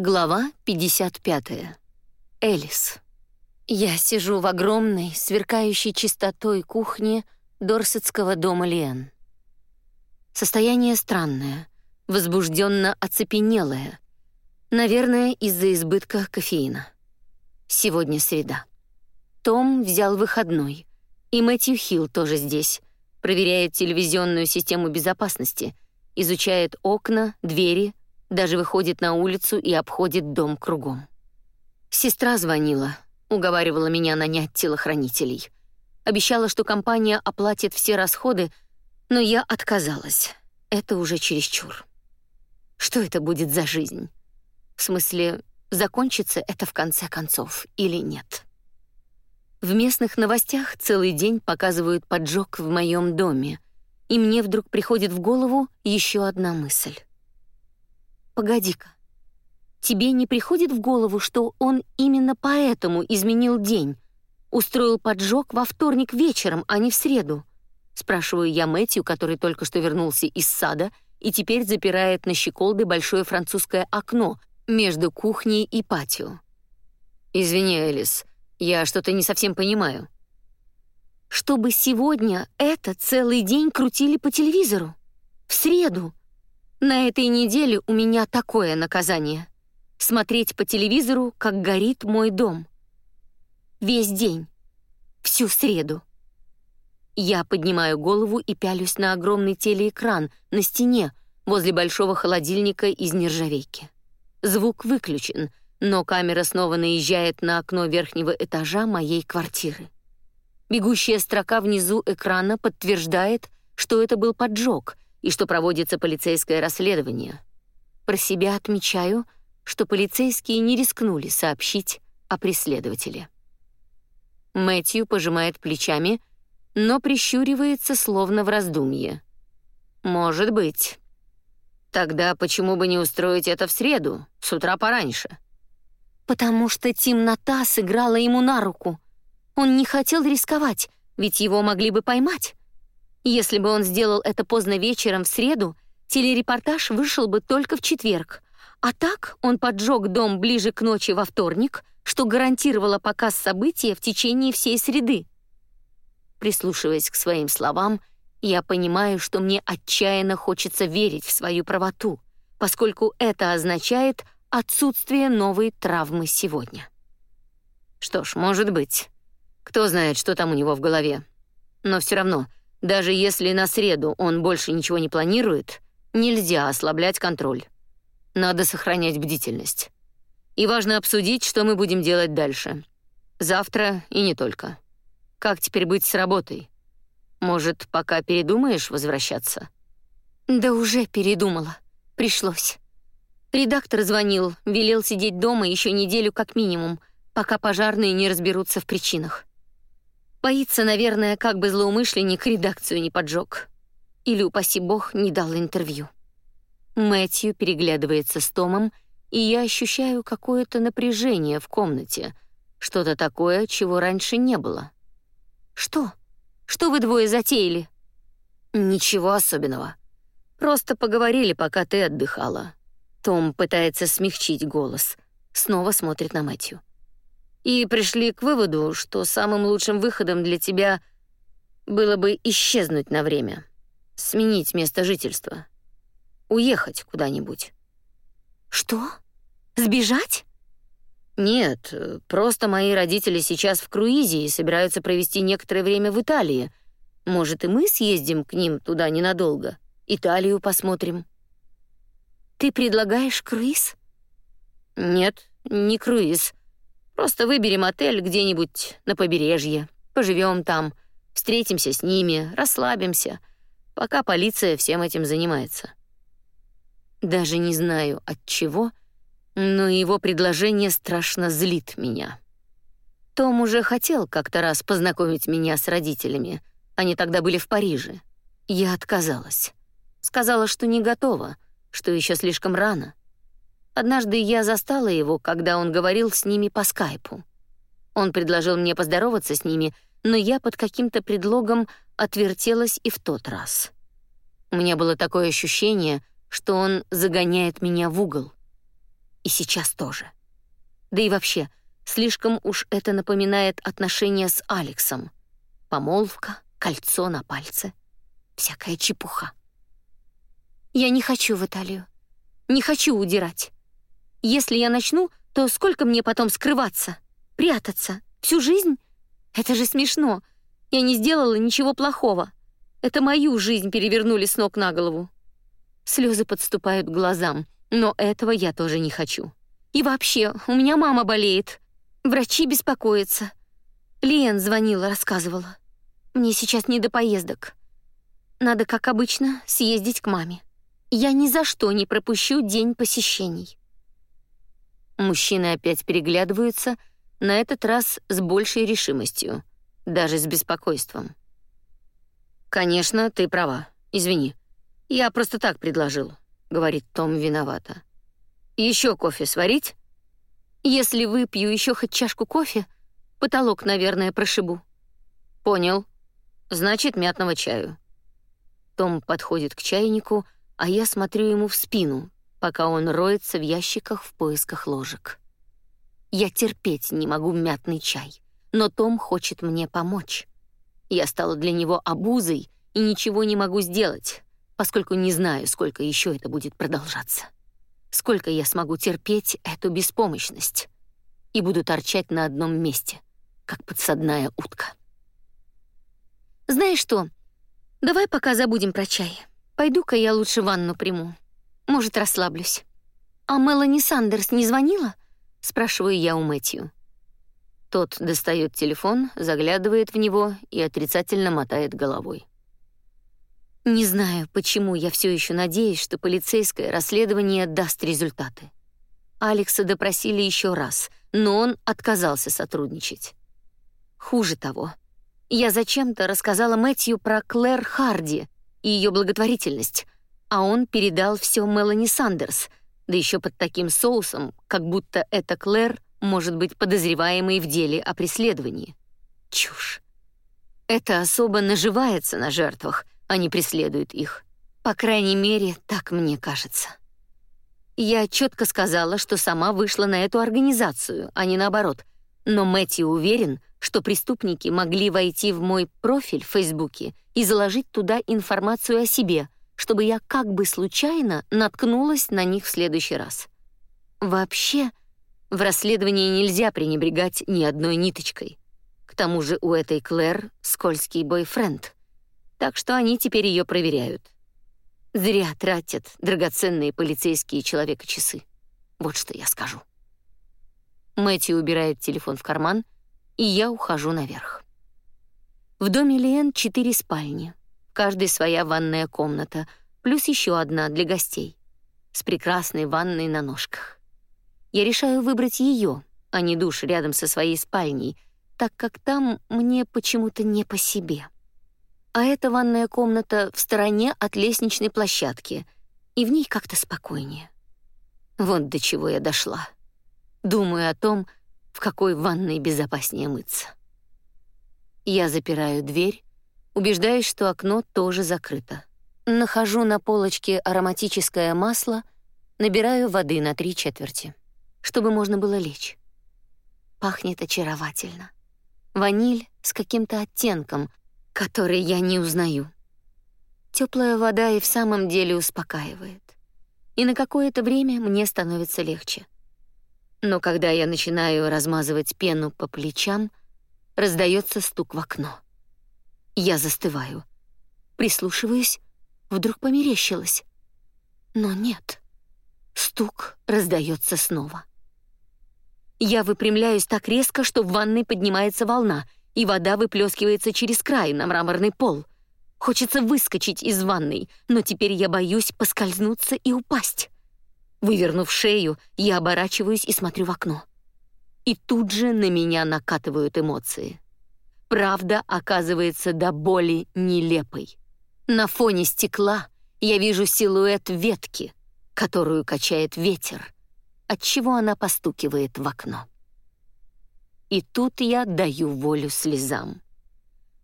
Глава 55. Элис. Я сижу в огромной, сверкающей чистотой кухне Дорсетского дома Лиэн. Состояние странное, возбужденно оцепенелое. Наверное, из-за избытка кофеина. Сегодня среда. Том взял выходной, и Мэтью Хилл тоже здесь. Проверяет телевизионную систему безопасности, изучает окна, двери, даже выходит на улицу и обходит дом кругом. Сестра звонила, уговаривала меня нанять телохранителей. Обещала, что компания оплатит все расходы, но я отказалась. Это уже чересчур. Что это будет за жизнь? В смысле, закончится это в конце концов или нет? В местных новостях целый день показывают поджог в моем доме, и мне вдруг приходит в голову еще одна мысль. Погоди-ка. Тебе не приходит в голову, что он именно поэтому изменил день, устроил поджог во вторник вечером, а не в среду? Спрашиваю я Мэтью, который только что вернулся из сада и теперь запирает на щеколды большое французское окно между кухней и патио. Извини, Элис, я что-то не совсем понимаю. Чтобы сегодня это целый день крутили по телевизору. В среду. На этой неделе у меня такое наказание — смотреть по телевизору, как горит мой дом. Весь день. Всю среду. Я поднимаю голову и пялюсь на огромный телеэкран на стене возле большого холодильника из нержавейки. Звук выключен, но камера снова наезжает на окно верхнего этажа моей квартиры. Бегущая строка внизу экрана подтверждает, что это был поджог — и что проводится полицейское расследование. Про себя отмечаю, что полицейские не рискнули сообщить о преследователе. Мэтью пожимает плечами, но прищуривается словно в раздумье. Может быть. Тогда почему бы не устроить это в среду, с утра пораньше? Потому что темнота сыграла ему на руку. Он не хотел рисковать, ведь его могли бы поймать. Если бы он сделал это поздно вечером в среду, телерепортаж вышел бы только в четверг. А так он поджег дом ближе к ночи во вторник, что гарантировало показ события в течение всей среды. Прислушиваясь к своим словам, я понимаю, что мне отчаянно хочется верить в свою правоту, поскольку это означает отсутствие новой травмы сегодня. Что ж, может быть. Кто знает, что там у него в голове. Но все равно — даже если на среду он больше ничего не планирует, нельзя ослаблять контроль. Надо сохранять бдительность. И важно обсудить, что мы будем делать дальше. Завтра и не только. Как теперь быть с работой? Может, пока передумаешь возвращаться? Да уже передумала. Пришлось. Редактор звонил, велел сидеть дома еще неделю как минимум, пока пожарные не разберутся в причинах. Боится, наверное, как бы злоумышленник редакцию не поджег. Или, упаси бог, не дал интервью. Мэтью переглядывается с Томом, и я ощущаю какое-то напряжение в комнате, что-то такое, чего раньше не было. Что? Что вы двое затеяли? Ничего особенного. Просто поговорили, пока ты отдыхала. Том пытается смягчить голос, снова смотрит на Мэтью и пришли к выводу, что самым лучшим выходом для тебя было бы исчезнуть на время, сменить место жительства, уехать куда-нибудь. Что? Сбежать? Нет, просто мои родители сейчас в круизе и собираются провести некоторое время в Италии. Может, и мы съездим к ним туда ненадолго? Италию посмотрим. Ты предлагаешь круиз? Нет, не круиз. Просто выберем отель где-нибудь на побережье, поживем там, встретимся с ними, расслабимся, пока полиция всем этим занимается. Даже не знаю от чего, но его предложение страшно злит меня. Том уже хотел как-то раз познакомить меня с родителями. Они тогда были в Париже. Я отказалась. Сказала, что не готова, что еще слишком рано. Однажды я застала его, когда он говорил с ними по скайпу. Он предложил мне поздороваться с ними, но я под каким-то предлогом отвертелась и в тот раз. У меня было такое ощущение, что он загоняет меня в угол. И сейчас тоже. Да и вообще, слишком уж это напоминает отношения с Алексом. Помолвка, кольцо на пальце. Всякая чепуха. Я не хочу в Италию. Не хочу удирать. Если я начну, то сколько мне потом скрываться? Прятаться? Всю жизнь? Это же смешно. Я не сделала ничего плохого. Это мою жизнь перевернули с ног на голову. Слезы подступают к глазам, но этого я тоже не хочу. И вообще, у меня мама болеет. Врачи беспокоятся. Лен звонила, рассказывала. Мне сейчас не до поездок. Надо, как обычно, съездить к маме. Я ни за что не пропущу день посещений. Мужчины опять переглядываются, на этот раз с большей решимостью, даже с беспокойством. «Конечно, ты права. Извини. Я просто так предложил», — говорит Том виновато. «Еще кофе сварить?» «Если выпью еще хоть чашку кофе, потолок, наверное, прошибу». «Понял. Значит, мятного чаю». Том подходит к чайнику, а я смотрю ему в спину, пока он роется в ящиках в поисках ложек. Я терпеть не могу мятный чай, но Том хочет мне помочь. Я стала для него обузой и ничего не могу сделать, поскольку не знаю, сколько еще это будет продолжаться. Сколько я смогу терпеть эту беспомощность и буду торчать на одном месте, как подсадная утка. Знаешь что? Давай пока забудем про чай. Пойду-ка я лучше ванну приму. Может, расслаблюсь. А Мелани Сандерс не звонила? спрашиваю я у Мэтью. Тот достает телефон, заглядывает в него и отрицательно мотает головой. Не знаю, почему я все еще надеюсь, что полицейское расследование даст результаты. Алекса допросили еще раз, но он отказался сотрудничать. Хуже того, я зачем-то рассказала Мэтью про Клэр Харди и ее благотворительность, а он передал все Мелани Сандерс, да еще под таким соусом, как будто это Клэр может быть подозреваемой в деле о преследовании. Чушь. Это особо наживается на жертвах, а не преследует их. По крайней мере, так мне кажется. Я четко сказала, что сама вышла на эту организацию, а не наоборот. Но Мэтью уверен, что преступники могли войти в мой профиль в Фейсбуке и заложить туда информацию о себе, чтобы я как бы случайно наткнулась на них в следующий раз. Вообще, в расследовании нельзя пренебрегать ни одной ниточкой. К тому же у этой Клэр скользкий бойфренд. Так что они теперь ее проверяют. Зря тратят драгоценные полицейские человека-часы. Вот что я скажу. Мэтью убирает телефон в карман, и я ухожу наверх. В доме Лен четыре спальни, каждой своя ванная комната, плюс еще одна для гостей, с прекрасной ванной на ножках. Я решаю выбрать ее, а не душ рядом со своей спальней, так как там мне почему-то не по себе. А эта ванная комната в стороне от лестничной площадки, и в ней как-то спокойнее. Вот до чего я дошла. Думаю о том, в какой ванной безопаснее мыться. Я запираю дверь, убеждаюсь, что окно тоже закрыто. Нахожу на полочке ароматическое масло, набираю воды на три четверти чтобы можно было лечь. Пахнет очаровательно. Ваниль с каким-то оттенком, который я не узнаю. Теплая вода и в самом деле успокаивает. И на какое-то время мне становится легче. Но когда я начинаю размазывать пену по плечам, раздается стук в окно. Я застываю, прислушиваюсь, вдруг померещилось. Но нет. Стук раздается снова. Я выпрямляюсь так резко, что в ванной поднимается волна, и вода выплескивается через край на мраморный пол. Хочется выскочить из ванной, но теперь я боюсь поскользнуться и упасть. Вывернув шею, я оборачиваюсь и смотрю в окно. И тут же на меня накатывают эмоции. Правда оказывается до боли нелепой. На фоне стекла я вижу силуэт ветки, которую качает ветер, отчего она постукивает в окно. И тут я даю волю слезам.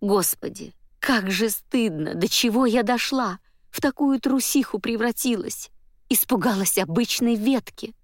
Господи, как же стыдно, до чего я дошла, в такую трусиху превратилась, испугалась обычной ветки.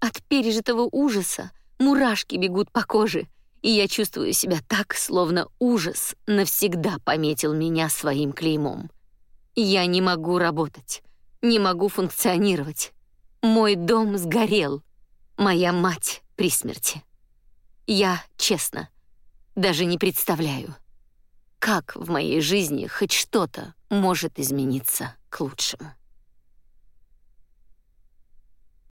От пережитого ужаса мурашки бегут по коже, и я чувствую себя так, словно ужас навсегда пометил меня своим клеймом. Я не могу работать, не могу функционировать. Мой дом сгорел, моя мать при смерти. Я, честно, даже не представляю, как в моей жизни хоть что-то может измениться к лучшему.